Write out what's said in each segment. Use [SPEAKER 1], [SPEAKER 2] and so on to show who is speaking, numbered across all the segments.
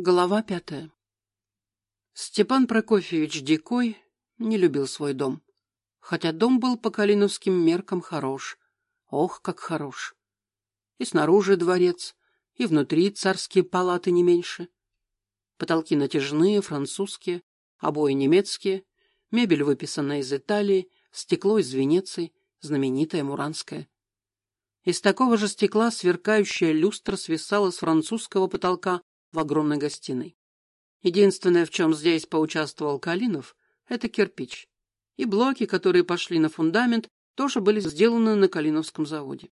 [SPEAKER 1] Глава пятая. Степан Прокофьевич Дикой не любил свой дом. Хотя дом был по калиновским меркам хорош. Ох, как хорош. И снаружи дворец, и внутри царские палаты не меньше. Потолки натяжные, французские, обои немецкие, мебель выписана из Италии, стекло из Венеции, знаменитое муранское. Из такого же стекла сверкающая люстра свисала с французского потолка в огромной гостиной. Единственное, в чем здесь поучаствовал Калинов, это кирпич. И блоки, которые пошли на фундамент, тоже были сделаны на Калиновском заводе.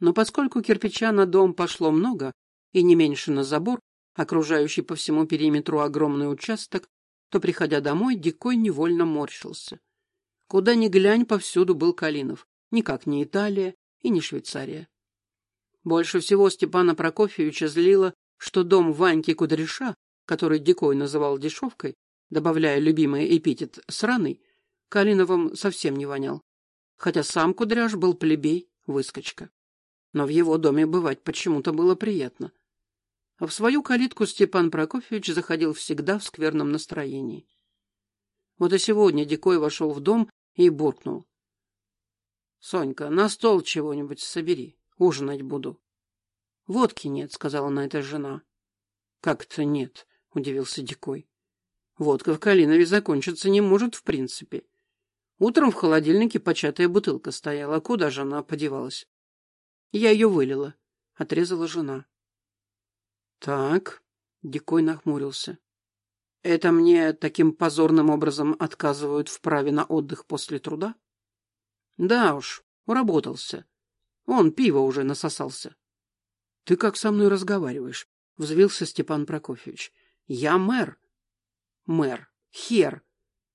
[SPEAKER 1] Но поскольку кирпича на дом пошло много, и не меньше на забор, окружающий по всему периметру огромный участок, то, приходя домой, Дикой невольно морщился. Куда ни глянь, повсюду был Калинов. Никак не Италия и не Швейцария. Больше всего Степана Прокофьевича злило что дом Ваньки Кудряша, который Дикой называл дешевкой, добавляя любимый эпитет «сраный», Калиновым совсем не вонял. Хотя сам Кудряш был плебей, выскочка. Но в его доме бывать почему-то было приятно. А в свою калитку Степан Прокофьевич заходил всегда в скверном настроении. Вот и сегодня Дикой вошел в дом и буркнул. — Сонька, на стол чего-нибудь собери, ужинать буду. «Водки нет», — сказала на это жена. «Как-то нет», — удивился Дикой. «Водка в Калинове закончиться не может в принципе. Утром в холодильнике початая бутылка стояла. Куда же она подевалась?» «Я ее вылила», — отрезала жена. «Так», — Дикой нахмурился. «Это мне таким позорным образом отказывают в праве на отдых после труда?» «Да уж, уработался. Он пиво уже насосался». — Ты как со мной разговариваешь? — взвился Степан Прокофьевич. — Я мэр. — Мэр. Хер.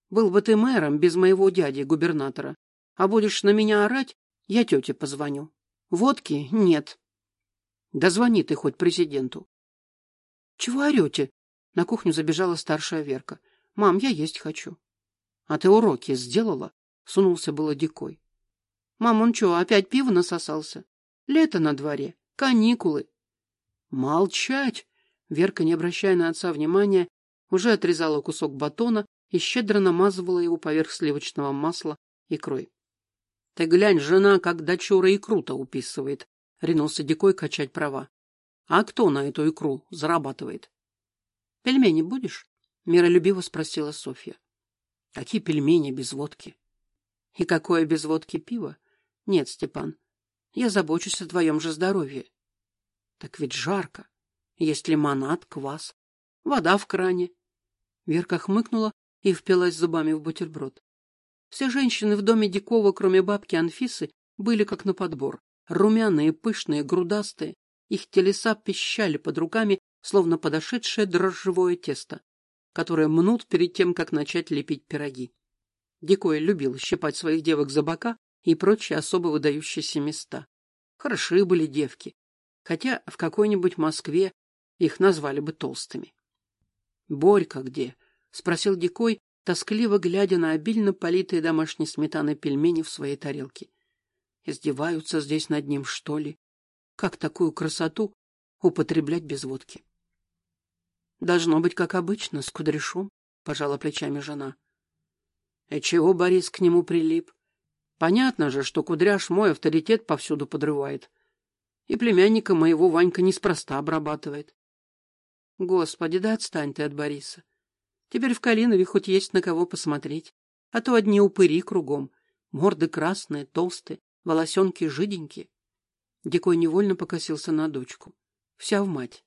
[SPEAKER 1] Был бы ты мэром без моего дяди, губернатора. А будешь на меня орать, я тете позвоню. Водки нет. Да ты хоть президенту. — Чего орете? На кухню забежала старшая Верка. — Мам, я есть хочу. — А ты уроки сделала? — сунулся было дикой. — Мам, он что, опять пиво насосался? Лето на дворе. Каникулы. Молчать! Верка, не обращая на отца внимания, уже отрезала кусок батона и щедро намазывала его поверх сливочного масла икрой. — Ты глянь, жена, как дочура икру-то уписывает, — ринулся Дикой качать права. — А кто на эту икру зарабатывает? — Пельмени будешь? — миролюбиво спросила Софья. — Какие пельмени без водки? — И какое без водки пиво? — Нет, Степан, я забочусь о твоем же здоровье. Так ведь жарко. Есть лимонад, квас, вода в кране. Верка хмыкнула и впилась зубами в бутерброд. Все женщины в доме Дикова, кроме бабки Анфисы, были как на подбор. Румяные, пышные, грудастые. Их телеса пищали под руками, словно подошедшее дрожжевое тесто, которое мнут перед тем, как начать лепить пироги. Дикой любил щипать своих девок за бока и прочие особо выдающиеся места. Хороши были девки, хотя в какой-нибудь Москве их назвали бы толстыми. — Борька где? — спросил Дикой, тоскливо глядя на обильно политые домашней сметаной пельмени в своей тарелке. Издеваются здесь над ним, что ли? Как такую красоту употреблять без водки? — Должно быть, как обычно, с кудряшом, — пожала плечами жена. — И чего Борис к нему прилип? Понятно же, что кудряш мой авторитет повсюду подрывает. И племянника моего Ванька неспроста обрабатывает. Господи, да отстань ты от Бориса. Теперь в Калинове хоть есть на кого посмотреть. А то одни упыри кругом. Морды красные, толстые, волосенки жиденькие. Дикой невольно покосился на дочку. Вся в мать.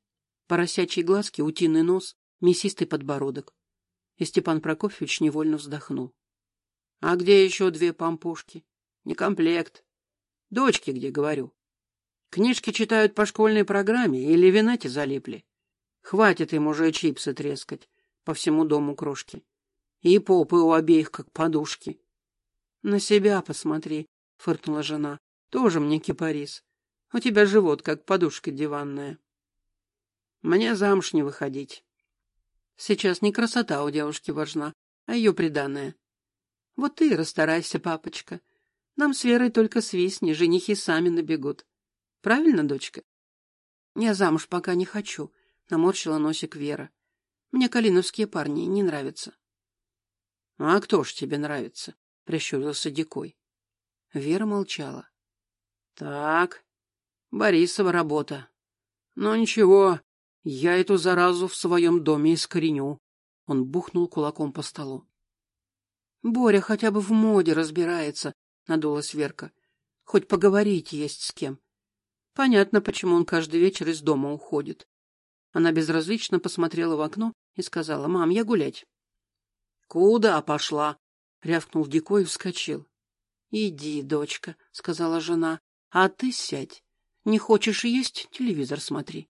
[SPEAKER 1] Поросячьи глазки, утиный нос, мясистый подбородок. И Степан Прокофьевич невольно вздохнул. А где еще две пампушки? Не комплект. Дочки где, говорю. Книжки читают по школьной программе или винете залипли. Хватит им уже чипсы трескать по всему дому крошки. И попы у обеих как подушки. — На себя посмотри, — фыркнула жена. — Тоже мне кипарис. У тебя живот как подушка диванная. Мне замуж не выходить. Сейчас не красота у девушки важна, а ее приданное. Вот ты и расстарайся, папочка. Нам с Верой только свистни, женихи сами набегут. Правильно, дочка? Я замуж пока не хочу, Наморщила носик Вера. Мне калиновские парни не нравятся. — А кто ж тебе нравится? — прищурился Дикой. Вера молчала. — Так, Борисова работа. Ну ничего, я эту заразу в своем доме искореню. Он бухнул кулаком по столу. — Боря хотя бы в моде разбирается, — надулась Верка. — Хоть поговорить есть с кем. Понятно, почему он каждый вечер из дома уходит. Она безразлично посмотрела в окно и сказала, «Мам, я гулять». «Куда пошла?» — рявкнул Дикой и вскочил. «Иди, дочка», — сказала жена, — «а ты сядь. Не хочешь есть — телевизор смотри».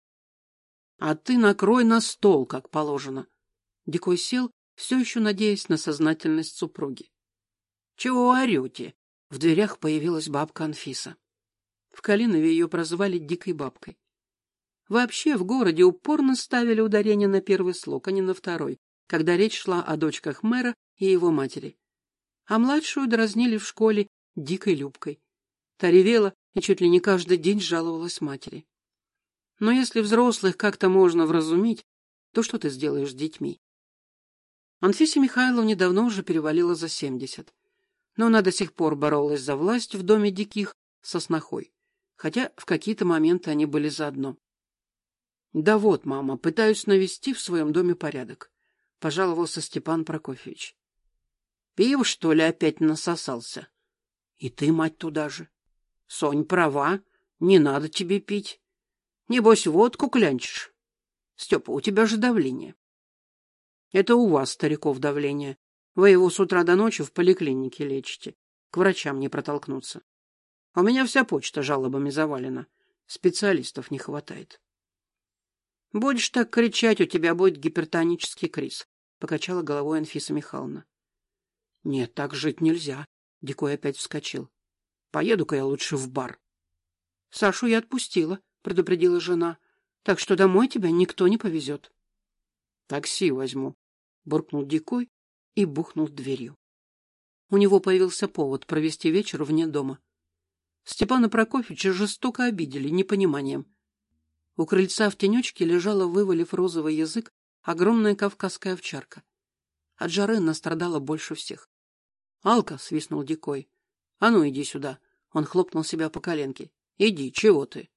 [SPEAKER 1] «А ты накрой на стол, как положено». Дикой сел, все еще надеясь на сознательность супруги. «Чего орете?» В дверях появилась бабка Анфиса. В Калинове ее прозвали «дикой бабкой». Вообще в городе упорно ставили ударение на первый слог, а не на второй, когда речь шла о дочках мэра и его матери. А младшую дразнили в школе дикой Любкой. Та ревела и чуть ли не каждый день жаловалась матери. Но если взрослых как-то можно вразумить, то что ты сделаешь с детьми? Анфисе Михайловне давно уже перевалило за семьдесят, но она до сих пор боролась за власть в доме диких со снохой хотя в какие-то моменты они были заодно. Да вот, мама, пытаюсь навести в своем доме порядок, пожаловался Степан Прокофьевич. Пиво, что ли, опять насосался? И ты, мать, туда же. Сонь права, не надо тебе пить. Небось, водку клянчишь. Степа, у тебя же давление. Это у вас, стариков, давление. Вы его с утра до ночи в поликлинике лечите. К врачам не протолкнуться. А у меня вся почта жалобами завалена. Специалистов не хватает. — Будешь так кричать, у тебя будет гипертонический криз, — покачала головой Анфиса Михайловна. — Нет, так жить нельзя. Дикой опять вскочил. — Поеду-ка я лучше в бар. — Сашу я отпустила, — предупредила жена. — Так что домой тебя никто не повезет. — Такси возьму, — буркнул Дикой и бухнул дверью. У него появился повод провести вечер вне дома. Степана Прокофьевича жестоко обидели непониманием. У крыльца в тенечке лежала, вывалив розовый язык, огромная кавказская овчарка. От жары настрадала больше всех. — Алка! — свистнул Дикой. — А ну, иди сюда! Он хлопнул себя по коленке. — Иди, чего ты?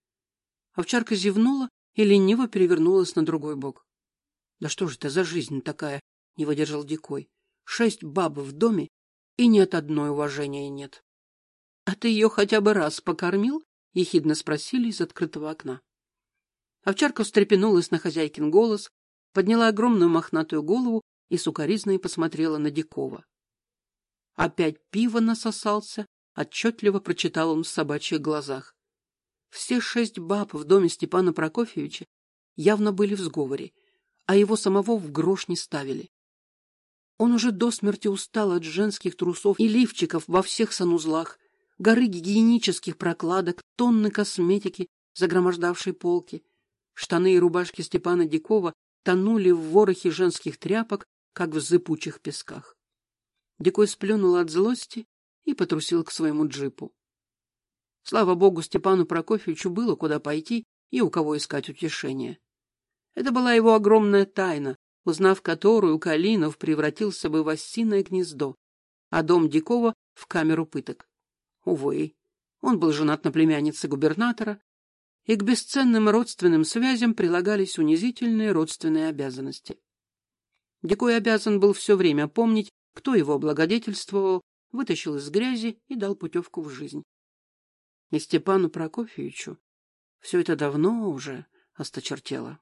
[SPEAKER 1] Овчарка зевнула и лениво перевернулась на другой бок. — Да что же это за жизнь такая? — не выдержал Дикой. — Шесть баб в доме, и ни от одной уважения нет. — А ты ее хотя бы раз покормил? — ехидно спросили из открытого окна. Овчарка встрепенулась на хозяйкин голос, подняла огромную мохнатую голову и сукоризной посмотрела на Дикова. Опять пиво насосался, отчетливо прочитал он в собачьих глазах. Все шесть баб в доме Степана Прокофьевича явно были в сговоре, а его самого в грош не ставили. Он уже до смерти устал от женских трусов и лифчиков во всех санузлах, горы гигиенических прокладок, тонны косметики, загромождавшей полки. Штаны и рубашки Степана Дикова тонули в ворохе женских тряпок, как в зыбучих песках. Дикой сплюнул от злости и потрусил к своему джипу. Слава богу, Степану Прокофьевичу было куда пойти и у кого искать утешения. Это была его огромная тайна, узнав которую, Калинов превратился бы в осиное гнездо, а дом Дикова — в камеру пыток. Увы, он был женат на племяннице губернатора, и к бесценным родственным связям прилагались унизительные родственные обязанности. Дикой обязан был все время помнить, кто его облагодетельствовал, вытащил из грязи и дал путевку в жизнь. И Степану Прокофьевичу все это давно уже осточертело.